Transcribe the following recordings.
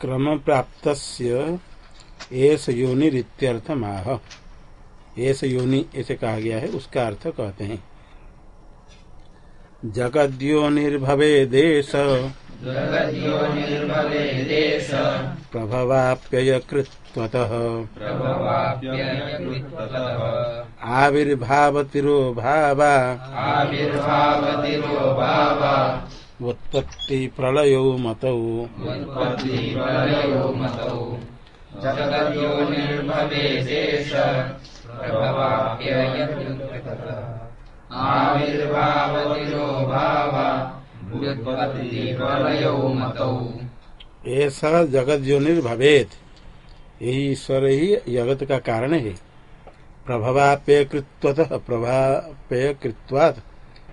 क्रम प्राप्त एस योनिरित्यर्थ माह एस योनि ऐसे कहा गया है उसका अर्थ कहते हैं। जगद्योनिर्भवे देश प्रभवाप्यय कृत्वतः आविर्भावतिरो भावा। आविर्भावतिरो भावा। उत्पत्ति प्रलयो मतौ। ऐसा जगत योनिर्भवेत यही ईश्वर ही जगत का कारण है। प्रभवाप्य कृत्वतः प्रभाप्य कृत्वात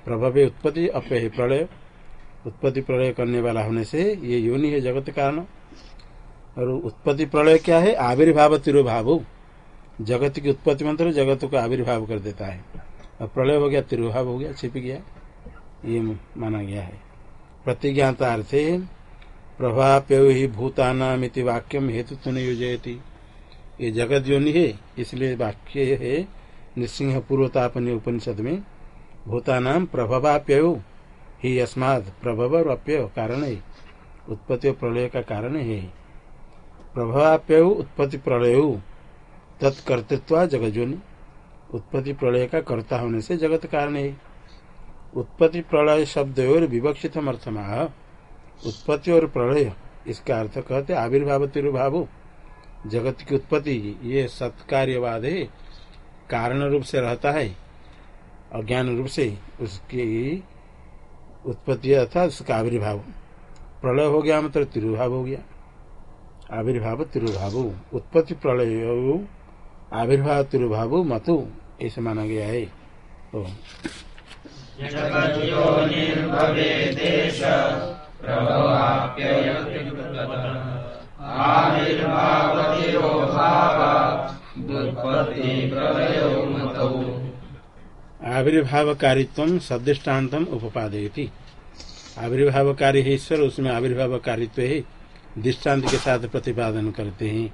प्रभव उत्पत्ति अप्य प्रलय। उत्पत्ति प्रलय करने वाला होने से ये योनि है जगत कारण। और उत्पत्ति प्रलय क्या है? आविर्भाव तिरुभाव। जगत की उत्पत्ति मंत्र जगत को आविर्भाव कर देता है। और प्रलय हो गया, तिरुभाव हो गया, छिप गया। ये माना गया है। प्रतिज्ञाता अर्थे, प्रभाप्य ही भूतानामिति वाक्यम हेतु तो नहीं योजयती। ये जगत योनि है, इसलिए वाक्य है निसिंह पूर्वतापनी उपनिषद में भूतानाम प्रभवाप्य ही अस्माद प्रभव और अप्य कारण। है उत्पत्ति और प्रलय का कारण है प्रभाप्य उत्पत्ति प्रलय, तत्कर्तृत्व जगजोनि उत्पत्ति प्रलय का कर्ता होने से जगत कारण है उत्पत्ति प्रलय शब्द और विवक्षित अर्थमाह उत्पत्ति और प्रलय, इसका अर्थ कहते आविर्भाव तिरुभाव जगत की उत्पत्ति, ये सत्कार्यवाद है कारण रूप से रहता है अज्ञान रूप से उसकी उत्पत्ति अर्थात उसका आविर्भाव। प्रलय हो गया मतलब तिरुभाव हो गया। आविर्भाव तिरुभाव। उत्पत्ति प्रलय आविर्भाव तिरुभाव मतु। ऐसे माना गया है। तो जगद्योनिर्भवे देश प्रभवाप्ययुत्पत्तः आविर्भावतिरो भावा व्युत्पत्ति प्रलयो मतौ आविर्भावकारित्व सदृष्टान्तम उपादयती आविर्भावकारी है ईश्वर, उसमें आविर्भावकारित्व है। दृष्टांत के साथ प्रतिपादन करते हैं।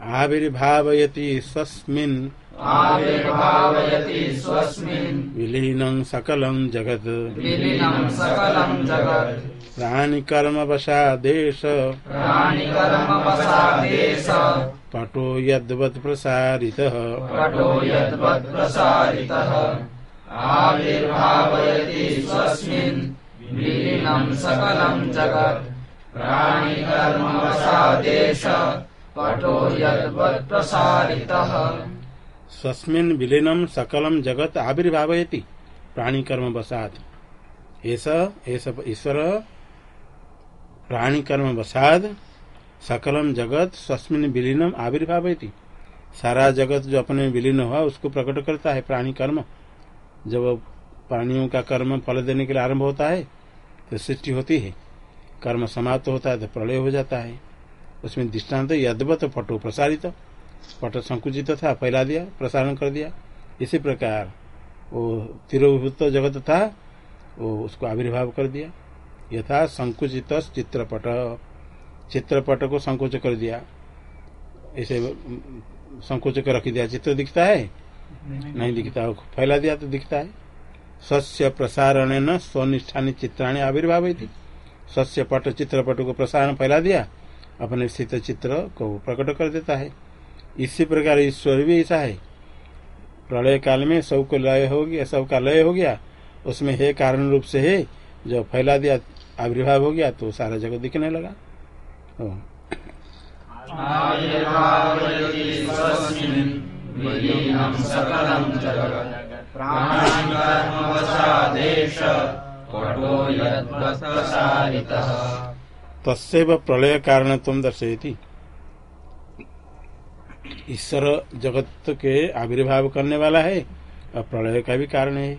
आविर्भावयति स्वस्मिन् आविर्भावयति स्वस्मिन्। विलीनं सकलं जगत्। विलीनं सकलं जगत्। प्राणिकर्मवशादेश प्राणिकर्मवसादेश पटो यद्वत् प्रसारितः। पटो यद्वत् प्रसारितः। आविर्भावयति स्वस्मिन्। विलीनं सकलं जगत्। प्राणिकर्मवसादेश पटो यद्वत् प्रसारितः। स्वस्मिन् विलीनं सकलम जगत आविर्भावयति प्राणी कर्म बसात ऐसा ईश्वर प्राणी कर्म वसाद सकलम जगत स्वस्मिन विलीनम आविर्भावयति। सारा जगत जो अपने विलीन हुआ, उसको प्रकट करता है प्राणी कर्म जब प्राणियों का कर्म फल देने के लिए आरंभ होता है तो सृष्टि होती है। कर्म समाप्त होता है तो प्रलय हो जाता है। उसमें दृष्टांत यदवत पटो प्रसारित। पट संकुचित था फैला दिया प्रसारण कर दिया। इसी प्रकार वो तिरोभूत जगत था वो उसको आविर्भाव कर दिया। यथा संकुचित चित्रपट चित्रपट को संकोच कर दिया। ऐसे संकोच कर रख दिया। चित्र दिखता है? नहीं दिखता। फैला दिया तो दिखता है। सस्य प्रसारण न स्वनिष्ठानी चित्राणी आविर्भाव थी सस्य पट चित्रपट को प्रसारण फैला दिया। अपने स्थित चित्र को प्रकट कर देता है। इसी प्रकार ईश्वर भी ऐसा है। प्रलय काल में सबको लय हो गया सबका लय हो गया। उसमें है कारण रूप से है जो फैला दिया आविर्भाव हो गया तो सारा जगत दिखने लगा। तस्व प्रलय कारण तुम दर्शयती। ईश्वर जगत के आविर्भाव करने वाला है और प्रलय का भी कारण है।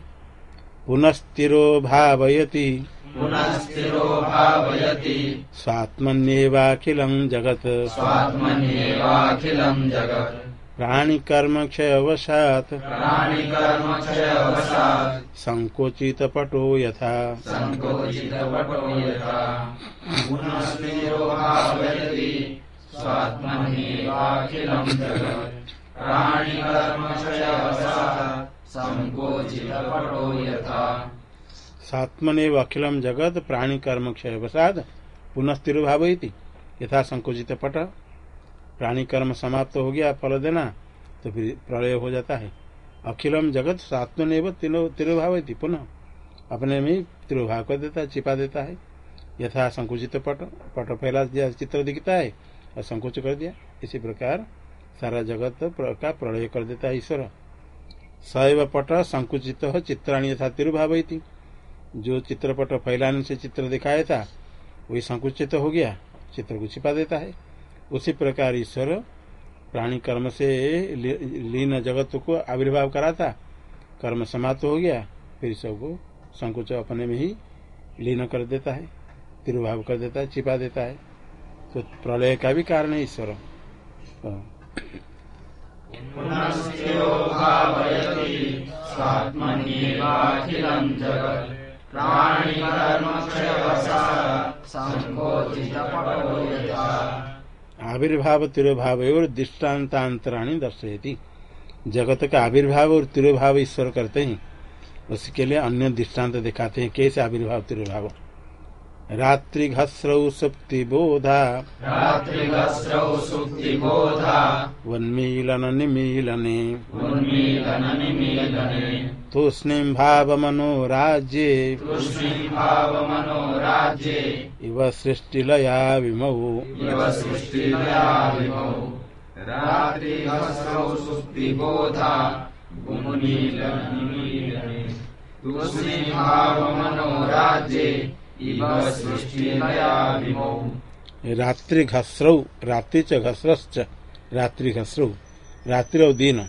पुनस्थिरो भावयति। पुनस्थिरो भावयति। स्वात्मन्येवाखिलं जगत्। स्वात्मन्येवाखिलं जगत्। प्राणी कर्म क्षय अवसात प्राणिकर्मक्षयवशात्। संकोचित पटो यथा। सङ्कोचितपटो यथा। पुनस्थिरो भावयति। स्वात्मन्येवाखिलम् जगत् सात्मनेव अखिलम जगत प्राणी कर्म क्षय स्थिर भाव यथा संकोचित पट प्राणी कर्म समाप्त हो गया, फल देना तो फिर प्रलय हो जाता है। अखिलम जगत सात्मनेव तिरुभाव पुनः अपने में तिरुभाव कर देता है, छिपा देता है। यथा संकुचित पट पट फैला चित्र दिखता है और संकुच कर दिया। इसी प्रकार सारा जगत का प्रलय कर देता है ईश्वर। सैव पट संकुचित हो चित्राणी यथा तिरुभाव जो चित्रपट फैलाने से चित्र दिखाया था, वही संकुचित हो गया, चित्र को छिपा देता है। उसी प्रकार ईश्वर प्राणी कर्म से लीन जगत को आविर्भाव करा था। कर्म समाप्त हो गया, फिर सबको संकुच अपने में ही लीन कर देता है, तिरुभाव कर देता है, छिपा देता है। तो प्रलय का भी कारण है ईश्वर। यथा। आविर्भाव तिरुभाव और दृष्टान्तांतराणी दर्शयती। जगत का आविर्भाव और तिरुभाव ईश्वर करते हैं। उसके लिए अन्य दृष्टांत दिखाते हैं। कैसे आविर्भाव तिरुभाव? रात्रिघस्रौ सुप्तिबोधा। रात्रिगस्रौ सुप्तिबोधा। वन्मीलन निमीलने उन्मीलननिमीलने तूष्णीं भावमनो राज्ये तूष्णीम् भावमनो राज्ये इव सृष्टिलया विमौ इव सृष्टिलया विमौ रात्रिगस्रौ सुप्तिबोधा। उन्मीलननिमीलने तूष्णीम् भावमनो सृष्टिलया रात्रि घस्रौ रात्रि च घस्रश्च रात्रि घस्रौ रात्रि दिन।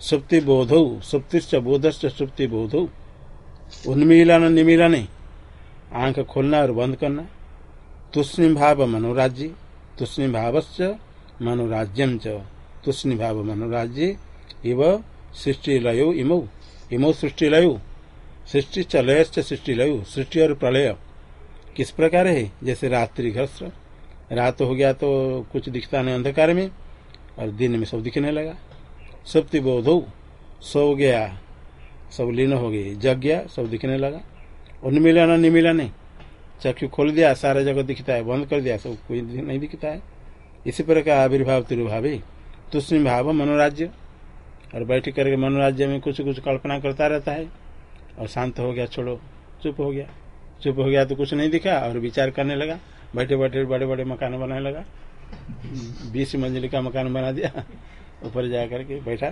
सुप्ति बोधौ सुप्तिश्च बोधश्च सुप्ति बोधौ उन्मीलन निमीलन, आँख खोलना और बंद करना। तुष्णि भाव मनोराज्य तुष्णि भावश्च मनोराज्यम च। तुष्णि भाव मनोराज्य, इव सृष्टि लयो इमौ। इमौ सृष्टि लयो सृष्टि च लयश्च सृष्टि लयु, सृष्टि और प्रलय। किस प्रकार है? जैसे रात्रि घस्र रात हो गया तो कुछ दिखता नहीं अंधकार में, और दिन में सब दिखने लगा। सुप्ति बोध हो सो गया, सब लीन हो गई जग गया, सब दिखने लगा। उन्मिलन निमिलन, चक्षु खोल दिया, सारा जगह दिखता है, बंद कर दिया, सब कोई नहीं दिखता है। इसी प्रकार आविर्भाव, तिरुभाव तुष्ण भाव, मनोराज्य। और बैठ करके मनोराज्य में कुछ कुछ कल्पना करता रहता है। और शांत हो गया, छोड़ो। चुप हो गया। चुप हो गया तो कुछ नहीं दिखा और विचार करने लगा। बैठे बैठे, बड़े बड़े मकान बनाने लगा। बीस मंजिल का मकान बना दिया। ऊपर जा करके बैठा।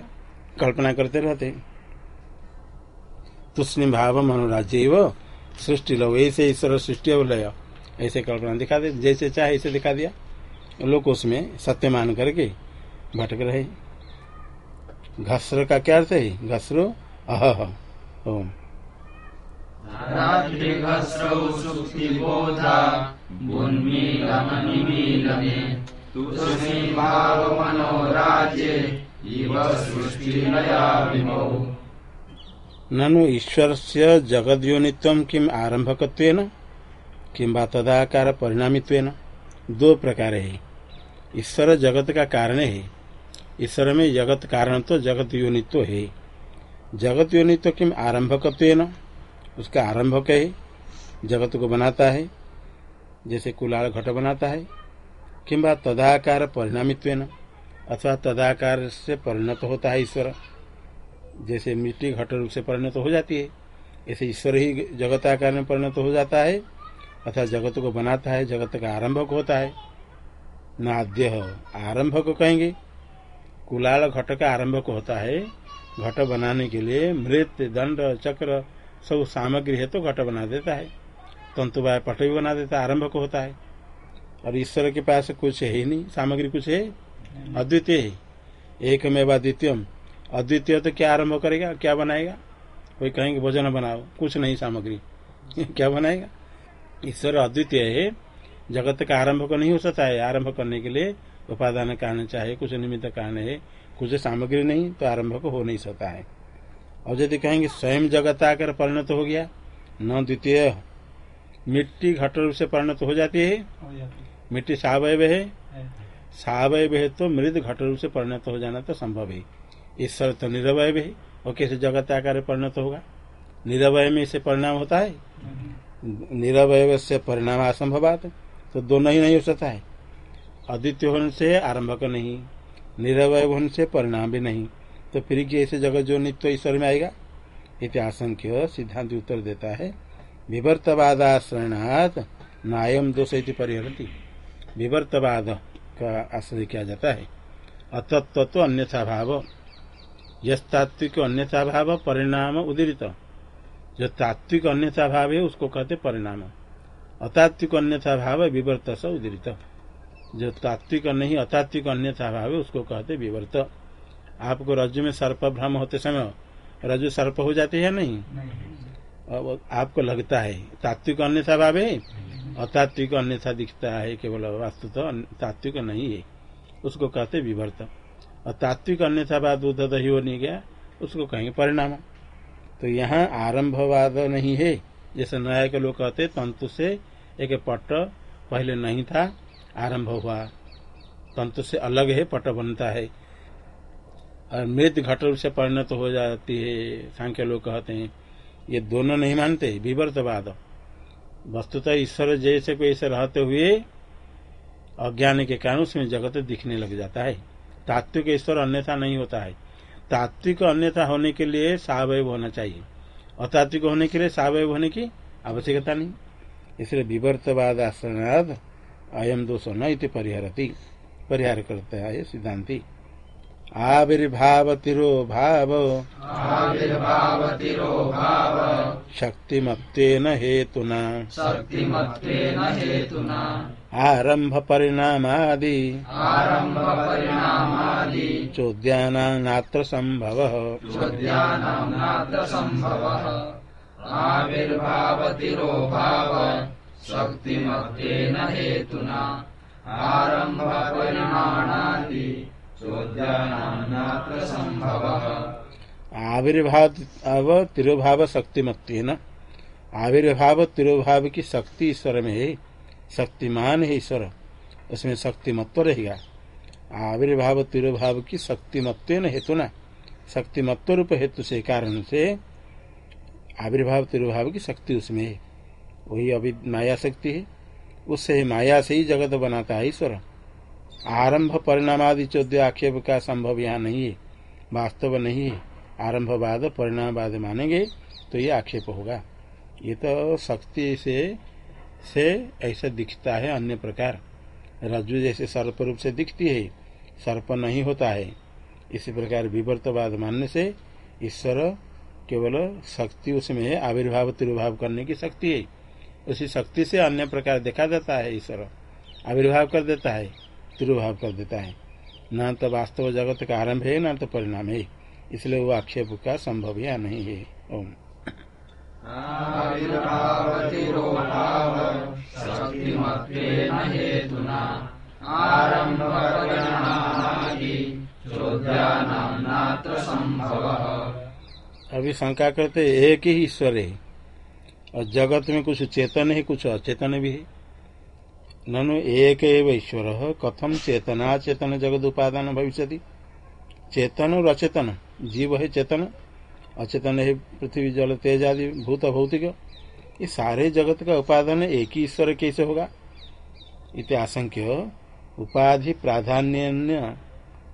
कल्पना करते रहते तुष्ण भाव मनोराज्य वो सृष्टि लो ऐसे ईश्वर सृष्टि लय। ऐसे कल्पना दिखा दे। जैसे चाहे ऐसे दिखा दिया। लोग उसमें सत्य मान करके भटक रहे घसर का क्या अर्थ है? घसरो अह ओम। ननु ईश्वर से जगद्योनित्व किम आरंभक किंबा तदाकार परिणामित्वेन? दो प्रकार है। ईश्वर जगत का कारण है। ईश्वर में जगत कारण तो जगत योनित्व है। जगत योनित्व किम आरंभकत्वेन उसका आरंभक है जगत को बनाता है, जैसे कुलाल घट बनाता है। किंबा तदाकार परिणामित्वेन, अथवा तदाकार से परिणत होता है ईश्वर। जैसे मिट्टी घट रूप से परिणत हो जाती है, ऐसे ईश्वर ही जगत आकार में परिणत हो जाता है, अथवा जगत को बनाता है, जगत का आरंभक होता है। नाद्य आरंभक कहेंगे। कुलाल घट का आरंभक होता है, घट बनाने के लिए मृत, दंड, चक्र सब सामग्री है तो घट बना देता है। तंतुबाय पट भी बना देता है, आरंभ को होता है। और ईश्वर के पास कुछ है ही नहीं, सामग्री कुछ है? अद्वितीय है। एक में द्वितीय अद्वितीय तो क्या आरंभ करेगा, क्या बनाएगा? कोई कहेंगे, भोजन बनाओ, कुछ नहीं सामग्री। क्या बनाएगा? ईश्वर अद्वितीय है। जगत का आरंभ को नहीं हो सकता है। आरंभ करने के लिए उपादान कारण चाहे कुछ निमित्त कारण है। कुछ सामग्री नहीं तो आरंभ को हो नहीं सकता है। और यदि कहेंगे स्वयं जगत आकर परिणत हो गया न द्वितीय मिट्टी घट रूप से परिणत हो जाती है। मिट्टी सावयव है। सावयव है तो मृद घट रूप से परिणत हो जाना तो संभव है। ईश्वर तो निरवय है। और कैसे जगत आकार परिणत होगा? निरवय में इसे परिणाम होता है। निरवय से परिणाम असंभवात। तो दोनों ही नहीं हो सकता है। अद्वितीय होने से आरंभक नहीं। निरवय होने से परिणाम भी नहीं। तो फिर कैसे जगत जो नित्य ईश्वर में आएगा? इतिहासंख्य सिद्धांत उत्तर देता है, विवर्तवादाश्रयणात नायम दोष इति विवर्तवाद का आश्रय किया जाता है। अतत्व तो अन्यथा भाव। यस्तात्विक अन्यथा भाव परिणाम उदीरित। जो तात्विक अन्यथा भाव है, उसको कहते परिणाम। अतात्विक अन्यथा भाव विवर्त से उदीरित। जो तात्विक नहीं, अतात्विक अन्यथा भाव है, उसको कहते विवर्त। आपको रज्जु में सर्प भ्रम होते समय रज्जु सर्प हो जाते हैं नहीं? नहीं। अब आपको लगता है तात्विक अन्यथा भाव? है अतात्विक अन्यथा दिखता है केवल वास्तु तो तात्विक नहीं है। उसको कहते विवर्त। और तात्विक अन्यथा भाव दूध दही हो नहीं गया उसको कहेंगे परिणाम। तो यहाँ आरंभवाद नहीं है। जैसे न्याय के लोग कहते तंतु से एक पट पहले नहीं था आरंभ हुआ। तंतु से अलग है पट बनता है। और मृत घट रूप से परिणत हो जाती है, सांख्य लोग कहते हैं। ये दोनों नहीं मानते, विवर्तवाद। वस्तुतः ईश्वर जैसे कोई ऐसे रहते हुए अज्ञान के कारण उसमें जगत दिखने लग जाता है। तात्विक ईश्वर अन्यथा नहीं होता है। तात्विक अन्यथा होने के लिए सावयव होना चाहिए। अतात्विक होने के लिए सावयव होने की आवश्यकता नहीं। इसलिए विवर्तवाद आश्रणाद अयम दोष न परिहरती। परिहार करता है सिद्धांति। आविर्भाव तिरो भाव आविर्भावतिरो भाव शक्तिमत्तेन हेतुना। शक्तिमत्वेन हेतुना। आरंभ परिणामादि आरम्भपरिणामादि। चोद्यानां नात्र सम्भवः चोद्यानां नात्र आविर्भावतिरो भाव शक्तिमत्तेन हेतुना। आरम्भपरिणामादि। चोद्यानां आविर्भाव तिरुभाव शक्तिमत्तेन। आविर्भाव तिरुभाव की शक्ति ईश्वर में है। शक्तिमान है ईश्वर। उसमें शक्तिमत्व रहेगा। आविर्भाव तिरुभाव की शक्तिमत्व हेतु न। शक्तिमत्व रूप हेतु से कारण से आविर्भाव तिरुभाव की शक्ति उसमें है। वही अभी माया शक्ति है। उससे ही माया से ही जगत बनाता है ईश्वर। आरंभ परिणामादि चौदह आक्षेप का संभव यहाँ नहीं है। वास्तव नहीं है। आरंभवाद परिणामवाद मानेंगे तो ये आक्षेप होगा। ये तो शक्ति से से ऐसा दिखता है अन्य प्रकार। रज्जु जैसे सर्प रूप से दिखती है, सर्प नहीं होता है। इसी प्रकार विवर्तवाद मानने से ईश्वर केवल शक्ति उसमें है आविर्भाव, तिरुभाव करने की शक्ति है। उसी शक्ति से अन्य प्रकार देखा जाता है ईश्वर। आविर्भाव कर देता है। तिरुभाव कर देता है। न तो वास्तव जगत का आरंभ है, न तो परिणाम है। इसलिए वो आक्षेप का संभव या नहीं है। ओम। भाव अभी शंका करते एक ही ईश्वर है। और जगत में कुछ चेतन है, कुछ अचेतन भी है। ननु एक ईश्वर कथम चेतना चेतन जगत उपादान भविष्य चेतन और अचेतन जीव है चेतन, अचेतन है पृथ्वी, जल, तेज आदि भूत, भौतिक। ये सारे जगत का उपादान एक ही ईश्वर कैसे होगा? इति आशंक्य, उपाधि प्राधान्य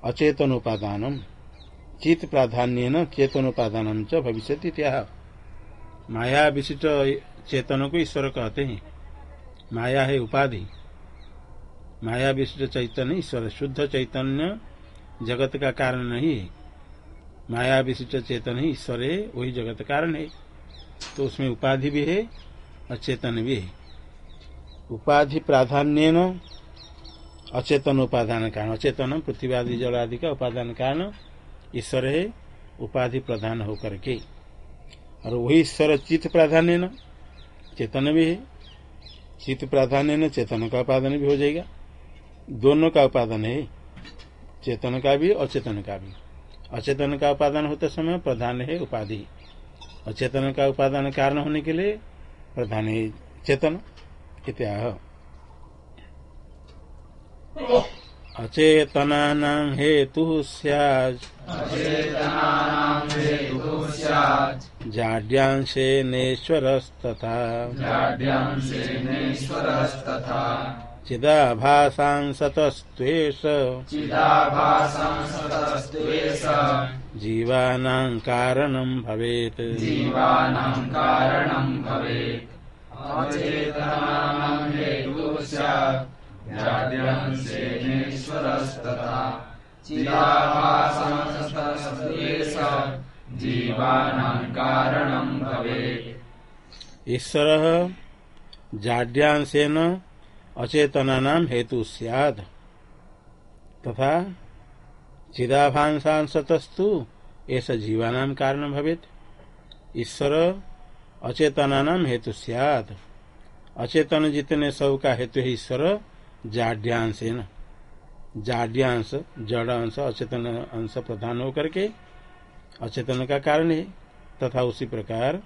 अचेतन उपादान चित प्राधान्य चेतन उपादान च भविष्य माया विशिष्ट चेतन को ईश्वर कहते हैं। माया है उपाधि। माया विशिष्ट चैतन्य, ईश्वर शुद्ध चैतन्य, जगत का कारण नहीं है। माया विशिष्ट चेतन ही ईश्वर है, वही जगत कारण है। तो उसमें उपाधि भी है और चेतन भी है। उपाधि प्राधान्य न अचेतन उपादान कारण। अचेतन पृथ्वी आदि जल आदि का उपादान कारण ईश्वर है, उपाधि प्रधान होकर के। और वही ईश्वर चित्त प्राधान्य न चेतन भी है। चित्त प्राधान्य न चेतन का उपादान भी हो जाएगा। दोनों का उपादान है। चेतन का भी अचेतन का भी। अचेतन का उपादान होते समय प्रधान है उपाधि। अचेतन का उपादान कारण होने के लिए प्रधान है चेतन। इत्याह। अचेतना हेतु जाड्यांशेनेश्वरस्तथा। जाड्यांशेनेश्वरस्तथा। चिदाभासांसतस्त्वेष। जीवानां कारणं भवेत्। जीवानां कारणं भवेत्। अचेतनानां हेतुः स्यात्। जाड्यांशेनेश्वरस्तथा चिदाभासंस्तस्त्वेष। जीवानां कारणं भवेत्। ईश्वर जाड्यांशेन अचेतना नाम हेतु सियाद। तथा चिदाभांसांसतस्तु ऐसा जीवानाम कारण भवेत। ईश्वर अचेतना नाम हेतु सियाद। अचेतन जितने सब का हेतु है ईश्वर जाड्यांश है जाड्यांशेन। जाड्यांश, जड़ अंश, अचेतन अंश प्रधान होकर के अचेतन का कारण है। तथा उसी प्रकार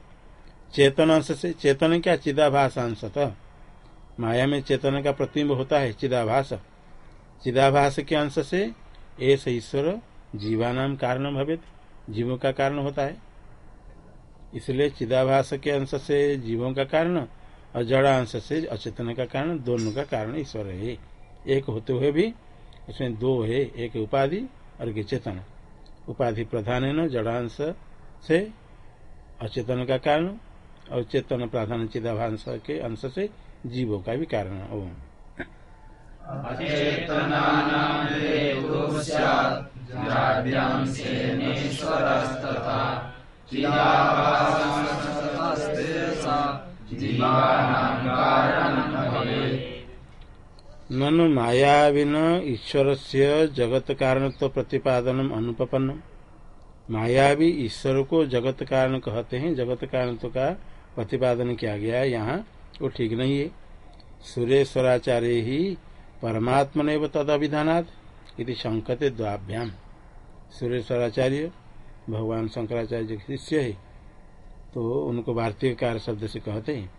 चेतन अंश से, चेतन क्या? चिदाभास अंशतः माया में चेतन का प्रतिबिंब होता है, चिदाभास। चिदाभास के अंश से ऐसे ईश्वर जीवानाम कारण भवित, जीवों का कारण होता है। इसलिए चिदाभास के अंश से जीवों का कारण और जड़ा अंश से अचेतन का कारण, दोनों का कारण ईश्वर है। एक होते हुए भी, उसमें दो है, एक उपाधि और एक चेतन। उपाधि प्रधान है न जड़ांश से अचेतन का कारण और चेतन प्रधान चिदाभांश के अंश से जीवों का भी कारण ओम। ननु मायाविन ईश्वर से जगत कारण तो प्रतिपादन अनुपन्न मायावी ईश्वर को जगत कारण कहते हैं जगत कारण तो का प्रतिपादन किया गया यहाँ। वो ठीक नहीं है। सुरेश्वराचार्य ही परमात्मन तद अभिधानात शंकते द्वाभ्याम। सुरेश्वराचार्य, भगवान शंकराचार्य के शिष्य है। तो उनको भारतीय कार्य शब्द से कहते हैं।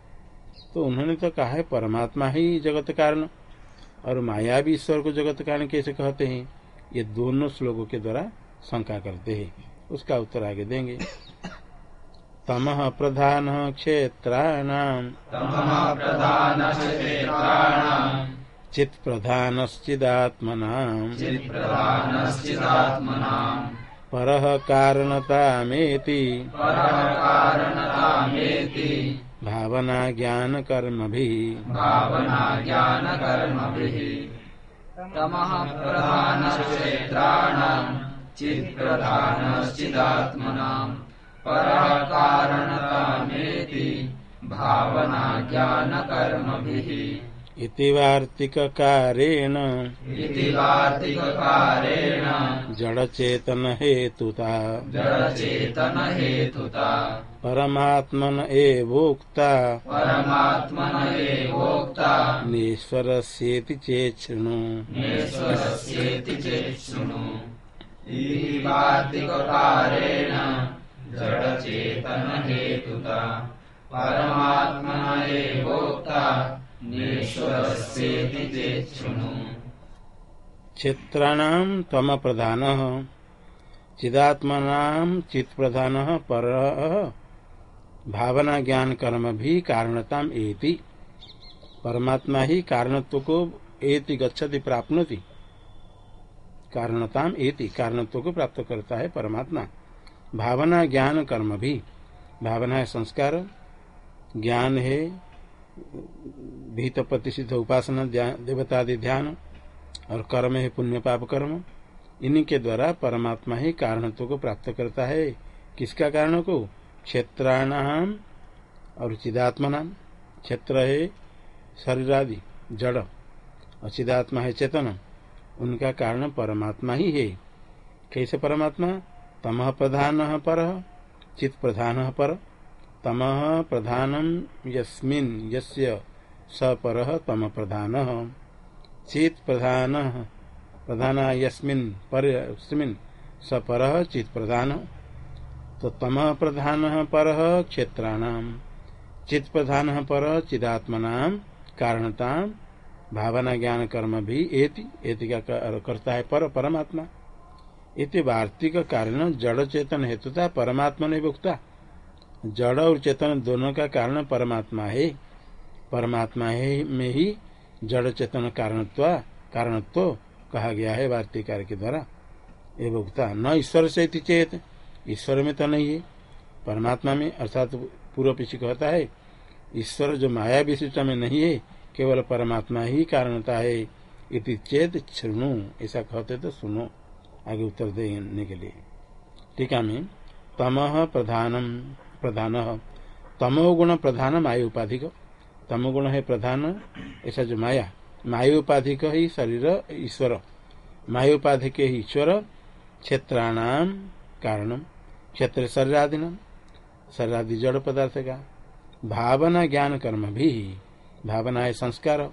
तो उन्होंने तो कहा है, परमात्मा ही जगत कारण। और माया भी ईश्वर को जगत कारण कैसे कहते हैं? ये दोनों श्लोकों के द्वारा शंका करते हैं। उसका उत्तर आगे देंगे। तमः प्रधान प्रधानश्चेत्राणाम् चित् चित्प्रधानश्चिदात्मनाम्। परः कारणतामेति। भावना ज्ञान कर्मभिः भावना ज्ञानकर्मभिः तमः प्रधानक्षेत्राणाम् चित्प्रधानश्चिदात्मनाम्। परः भावना ज्ञानकर्मभिः इति वार्तिककारेण इति वार्तिककारेण जडचेतन हेतुता जडचेतनहेतुता। परमात्मन एवोक्ता। परमात्मन एवोक्ता। नेश्वरस्येति चेच्छृणु। नेश्वरस्येति चेत् शृणु जडचेतनहेतुता परमात्मन एवोक्ता नेश्वरस्येति चेत् क्षेत्राणाम तम प्रधान चिदात्मनाम चित प्रधान पर। भावना ज्ञान कर्म भी कारणताम एति। परमात्मा ही कारणत्व को एति गच्छति प्राप्नोति। कारणताम एति कारणत्व को प्राप्त करता है परमात्मा। भावना ज्ञान कर्म भी। भावना है संस्कार, ज्ञान है भीत प्रतिषिध उपासना देवतादि ध्यान, और कर्म है पुण्य पाप कर्म। इन्हीं के द्वारा परमात्मा ही कारणत्व को प्राप्त करता है। किसका कारण को? क्षेत्राणाम और चिदात्मनाम। क्षेत्र है शरीर आदि जड़, और चिदात्मा है चेतन। उनका कारण परमात्मा ही है। कैसे परमात्मा? तमह प्रधान पर, चित प्रधान पर। तमह प्रधानम यस्मिन, यस्य स पर तम प्रधान। चित प्रधान प्रधान यस्मिन, पर स पर चित प्रधान। तो तम प्रधान पर क्षेत्राणाम, चित प्रधान पर चिदात्मना कारणता भावना ज्ञान कर्म भी एति एति का करता है पर, परमात्मा। इति वार्तिक कारण जड़ चेतन हेतुता परमात्मा ने भुगता जड़ और चेतन दोनों का कारण परमात्मा है। परमात्मा है में ही जड़ चेतन कारणत्व कारणत्व कहा गया है वार्तिकार के द्वारा। ये भुगता न ईश्वर से चेत, ईश्वर में तो नहीं है। परमात्मा में अर्थात पूर्व पीछे कहता है, ईश्वर जो माया विशिष्ट में नहीं है, केवल परमात्मा ही कारणता है। इति चेत सुनो ऐसा कहते तो सुनो। आगे उत्तर देने के लिए। टीका में, तम प्रधानम, प्रधान। तमो गुण प्रधान माया उपाधिक। तम गुण है प्रधान, ऐसा जो माया। माया उपाधिक ही शरीर, ईश्वर। माया उपाधि के ईश्वर क्षेत्राणाम कारणम। क्षेत्र शरीरादिनम शरीरादि जड़ पदार्थ का। भावना ज्ञान कर्म भी, भावना है संस्कार।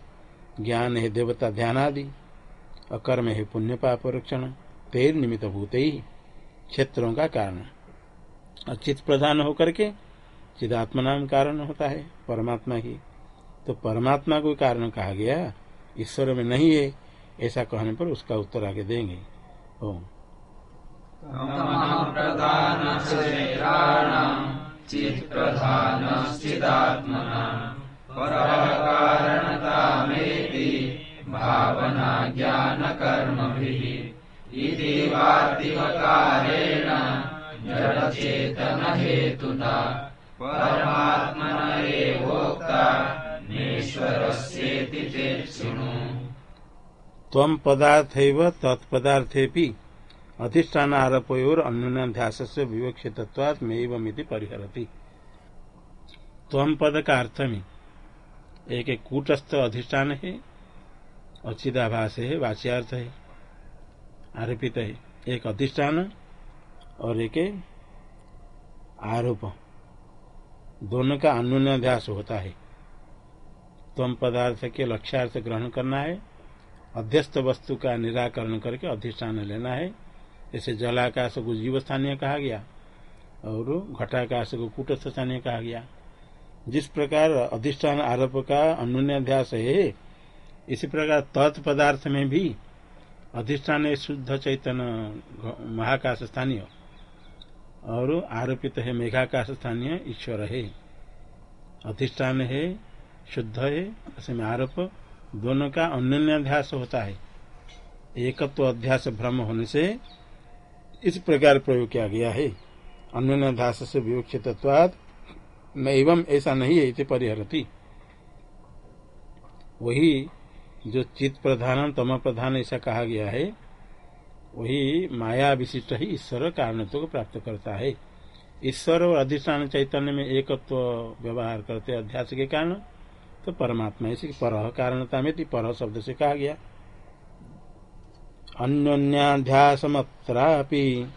ज्ञान है देवता ध्यान आदि अकर्म है पुण्य पाप रक्षण। तेर निमित्त भूत ही क्षेत्रों का कारण। अचित प्रधान होकर के चिदात्मा नाम कारण होता है, परमात्मा ही। तो परमात्मा को कारण कहा गया, ईश्वर में नहीं है, ऐसा कहने पर उसका उत्तर आगे देंगे। ओम। भावना इति वार्तिककारेण जडचेतन हेतुना परमात्मन एवोक्ता नेश्वरस्येति तम पदार्थ तत्पदार्थे अधिष्ठान आरोपोर अन्योन्याध्यास से विवक्षित परिहरती। तम पद का अर्थ में एक कूटस्थ अधिष्ठान है अचिदाभास है वाच्यार्थ है आरोपित है। एक अधिष्ठान और एक आरोप। दोनों का अनुन्याध्यास होता है। तम पदार्थ के लक्ष्यार्थ ग्रहण करना है। अध्यस्त वस्तु का निराकरण करके अधिष्ठान लेना है। जैसे जलाकाश को जीव स्थानीय कहा गया और घटाकाश को कूटस्थ स्थानीय कहा गया। जिस प्रकार अधिष्ठान आरोप का अनुन्याध्यास है, इसी प्रकार तत्पदार्थ में भी अधिष्ठान है शुद्ध चैतन्य महाकाश स्थानीय। और आरोपित है मेघाकाश स्थानीय, ईश्वर है। अधिष्ठान है, शुद्ध है उसमें आरोप दोनों का अन्योन्याध्यास होता है। एकत्व तो अध्यास भ्रम होने से इस प्रकार प्रयोग किया गया है। अन्योन्याध्यास से विवक्षित एवं ऐसा नहीं है इसे परिहरती। वही जो चित प्रधान तम प्रधान ऐसा कहा गया है वही माया विशिष्ट ही ईश्वर कारणत्व को प्राप्त करता है। ईश्वर और अधिष्ठान चैतन्य में एकत्व तो व्यवहार करते अध्यास के कारण तो परमात्मा इसी पर कारणता में पर शब्द से कहा गया। अन्योन्याध्यासमत्रापि।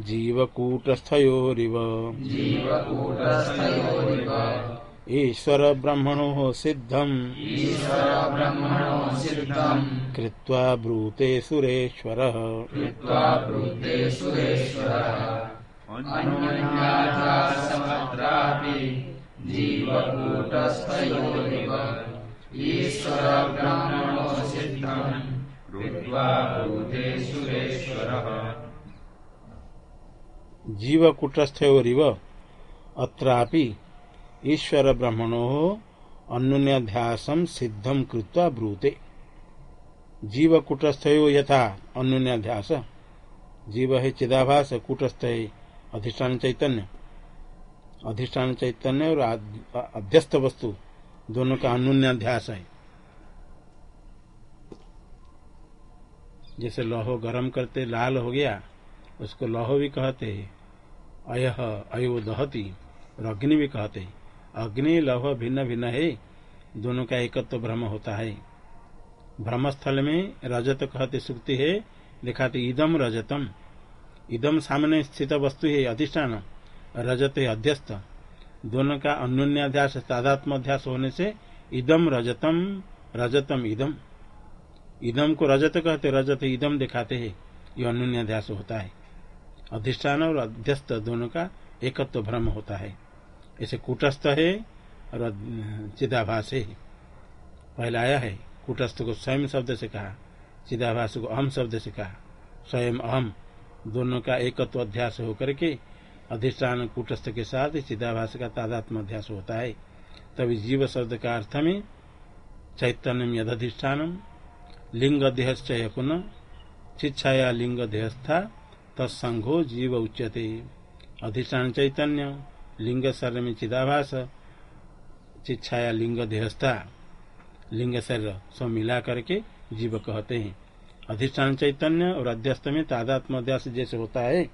जीवकूटस्थयोरिव। जीवकूटस्थयोरिव। ईश्वर ब्रह्मणो सिद्धम। ईश्वर कृत्वा ब्रूते सुरेश्वर। सुरेश्वर। जीवकूटस्थयोरिव अत्रापि ईश्वर ब्रह्मणो अन्योन्याध्यासम सिद्धम कृत्वा ब्रूते। जीव कुटस्थ यथा अन्योन्याध्यास। जीव है चिदाभास, कुटस्थ है अधिष्ठान चैतन्य। अधिष्ठान चैतन्य और अध्यस्त वस्तु, दोनों का अन्योन्याध्यास है। जैसे लोहो गरम करते, लाल हो गया, उसको लौह भी कहते हैं अय अयो दहती और अग्नि भी कहते। हैं अग्नि, लौह भिन्न भिन्न है। दोनों का एकत्व तो भ्रम होता है। भ्रम स्थल में रजत कहते सुक्ति है दिखाते इदम रजतम। इदम सामने स्थित वस्तु है, अधिष्ठान। रजत है, अध्यस्त। दोनों का अन्योन्याध्यास तादात्म अध्यास होने से इदम रजतम रजतम इदम इदम को रजत कहते, रजत इदम दिखाते हैं। ये अन्य अध्यास होता है। अधिष्ठान और अध्यस्त दोनों का एकत्व तो भ्रम होता है। ऐसे कूटस्थ है और चिदाभास है। पहले आया है। कुटस्थ को स्वयं शब्द से कहा, चिदाभास को अहम शब्द से कहा। स्वयं अहम, दोनों का एकत्व अध्यास होकर के अधिष्ठान कूटस्थ के साथ चिदाभास का तादात्म अध्यास होता है। तभी जीव शब्द का अर्थ में चैतन्य यधिष्ठान लिंग देहश्चय पुनः शिक्षाया लिंग देहस्था तत्संघो जीव उच्यते। अधिष्ठान चैतन्य। लिंग शरीर में चिदाभास शिक्षाया लिंग देहस्था लिंग शरीर सब मिला करके जीव कहते हैं। अधिष्ठान चैतन्य और अध्यस्त में तादात्म अध्यास जैसे होता है,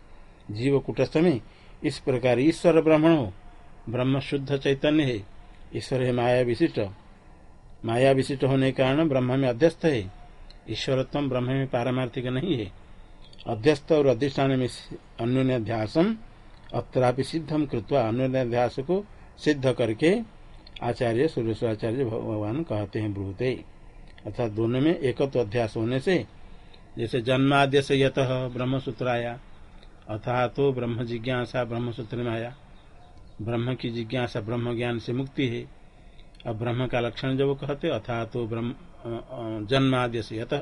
जीव कुटस्थ में इस प्रकार ईश्वर ब्राह्मण हो। ब्रह्म शुद्ध चैतन्य है। ईश्वर है माया विशिष्ट। माया विशिष्ट होने के कारण ब्रह्म में अध्यस्त है। ईश्वरत्म ब्रह्म में पारमार्थिक नहीं है। अध्यस्त और अधिष्ठान में अन्योन्याध्यासम अत्रापि सिद्धम कृत्वा अन्योन्याध्यास को सिद्ध करके आचार्य सुरेश्वराचार्य भगवान कहते हैं, ब्रूते। अर्थात दोनों में एकत्व अध्यास होने से, जैसे जन्माद्य से यत ब्रह्म सूत्र आया अथा तो ब्रह्म जिज्ञासा ब्रह्म सूत्र में आया। ब्रह्म की जिज्ञासा ब्रह्म ज्ञान से मुक्ति है। अब ब्रह्म का लक्षण जब कहते अथा तो ब्रह्म जन्माद्य से यत,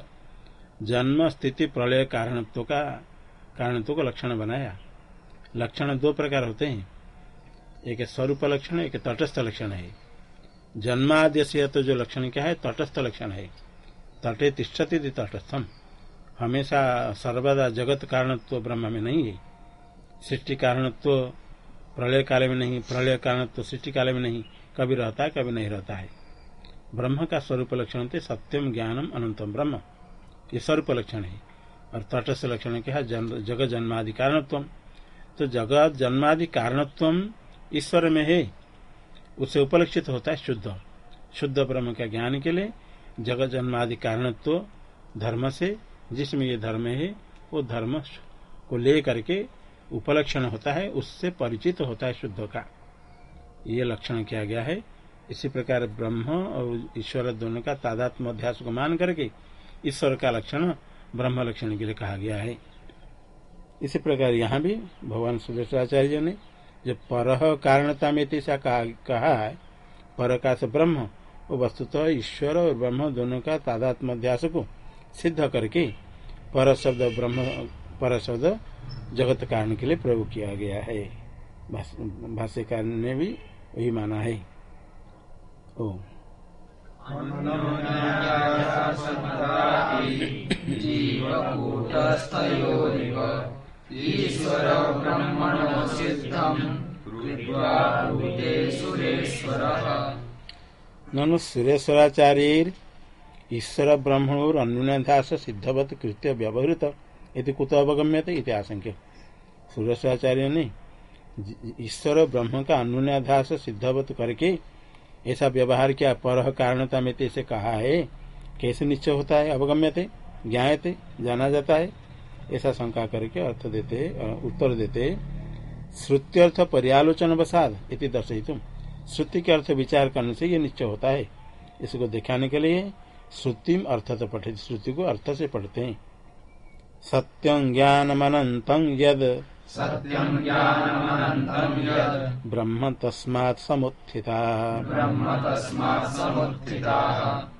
जन्म, स्थिति, प्रलय, कारणत्व का कारणत्व का लक्षण बनाया। लक्षण दो प्रकार होते हैं। एक स्वरूप लक्षण, एक तटस्थ लक्षण है। जन्माद्य से तो जो लक्षण क्या है, तटस्थ लक्षण है। तटे तिष्ठती तटस्थम। हमेशा सर्वदा जगत कारणत्व ब्रह्म में नहीं है। सृष्टि कारणत्व प्रलय काल में नहीं, प्रलय कारणत्व सृष्टि काल में नहीं, कभी रहता है, कभी नहीं रहता है। ब्रह्म का स्वरूप लक्षण थे सत्यम, ज्ञानम, अनंतम ब्रह्म। ये स्वरूप लक्षण है। और तटस्थ लक्षण क्या है जगत जन्मादि कारणत्व तो जगत जन्मादि कारणत्व ईश्वर में है। उसे उपलक्षित होता है शुद्ध। शुद्ध ब्रह्म का ज्ञान के लिए जगत जन्मादि कारणत्व धर्म से, जिसमें ये धर्म है, वो धर्म को ले करके उपलक्षण होता है, उससे परिचित होता है शुद्ध का। ये लक्षण किया गया है। इसी प्रकार ब्रह्म और ईश्वर दोनों का तादात्म अध्यास को मान करके ईश्वर का लक्षण ब्रह्म लक्षण के लिए कहा गया है। इसी प्रकार यहाँ भी भगवान सुरेश्वराचार्य ने जो पर कारणता में ऐसा कहा है पर का ब्रह्म वो वस्तुतः ईश्वर और ब्रह्म दोनों का तादात्म अध्यास को सिद्ध करके पर शब्द ब्रह्म, पर शब्द जगत कारण के लिए प्रयोग किया गया है। भाष्यकार ने भी वही माना है। ओ। ईश्वर ब्रह्मणो ननु सुरेश्वराचार्य ईश्वर ब्रह्मणोर अन्यदास सिद्धवत कृत्य व्यवहृत। इति कुत अवगम्यते इति आशंक्य सुरेश्वराचार्य ने ईश्वर ब्रह्म का अनुन्याधास सिद्धवत करके ऐसा व्यवहार किया पर कारणता में ऐसे कहा है? कैसे निश्चय होता है? अवगम्य थे ज्ञाते जाना जाता है। ऐसा शंका करके अर्थ देते उत्तर देते श्रुत्यर्थ पर्यालोचन बसाद इति दर्शित श्रुति के अर्थ विचार करने से ये निश्चय होता है। इसको दिखाने के लिए श्रुतिम अर्थ तो पढ़े श्रुति को अर्थ से पढ़ते हैं। सत्यं ज्ञानमनन्तं यद्। सत्यं ज्ञानमनन्तं यद्। ब्रह्म तस्मात् समुत्थिता। ब्रह्म तस्मात् समुत्थिताः।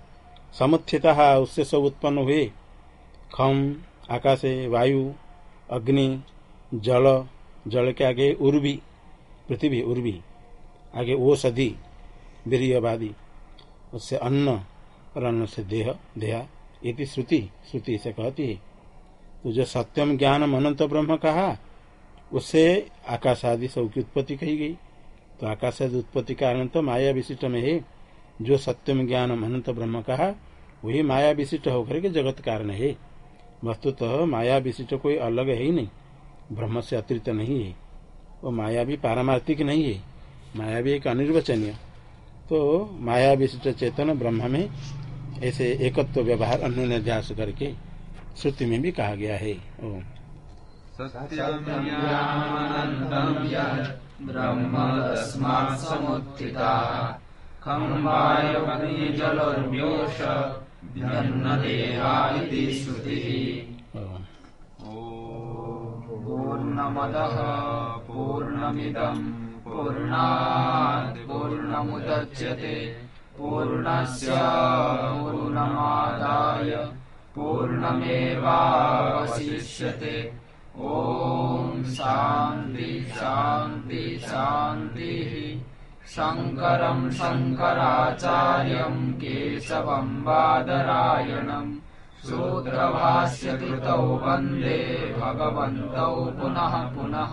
समुत्थित उससे सब उत्पन्न हुए। खम, आकाश, वायु, अग्नि, जल जल के आगे उर्वी, पृथ्वी उर्वी, आगे ओषधि वीरवादी उससे अन्न, और अन्न से देह, देहा, इति श्रुति श्रुति से कहती है। तो जो सत्यम ज्ञान अनंत ब्रह्म कहा, उससे आकाश आदि सब की उत्पत्ति कही गई। तो आकाश आदि उत्पत्ति का अनंत माया विशिष्ट में है। जो सत्यम ज्ञान अनंत ब्रह्म कहा, वही माया विशिष्ट होकर के जगत कारण है। वस्तुतः माया विशिष्ट कोई अलग है ही नहीं, ब्रह्म से अतिरिक्त नहीं है। वो माया भी पारमार्थिक नहीं है, माया भी एक अनिर्वचनीय। तो माया विशिष्ट चेतन ब्रह्म में ऐसे एकत्व व्यवहार अन्य निर्ध्यास करके श्रुति में भी कहा गया है। ओम। ब्रह्म तस्मात् समुत्थिताः। खम्बायग्निजलोर्व्योष जन्मदेहा इति श्रुतिः पूर्णमदः पूर्णमिदम् पूर्णात् पूर्णमुदच्यते। पूर्णस्य पूर्णमादाय पूर्णमेवावशिष्यते। ॐ शान्ति शान्ति शान्तिः शङ्करम् शङ्कराचार्यम् केशवम् बादरायणम् सूत्रभाष्यकृतौ वन्दे भगवन्तौ पुनः पुनः।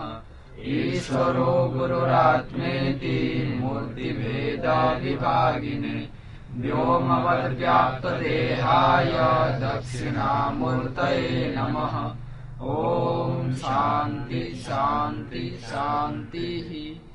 ईश्वरो गुरुरात्मेति मूर्तिभेदाविभागिने व्योमवद्व्याप्तदेहाय दक्षिणामूर्तये नमः। ॐ शान्ति शान्ति शान्तिः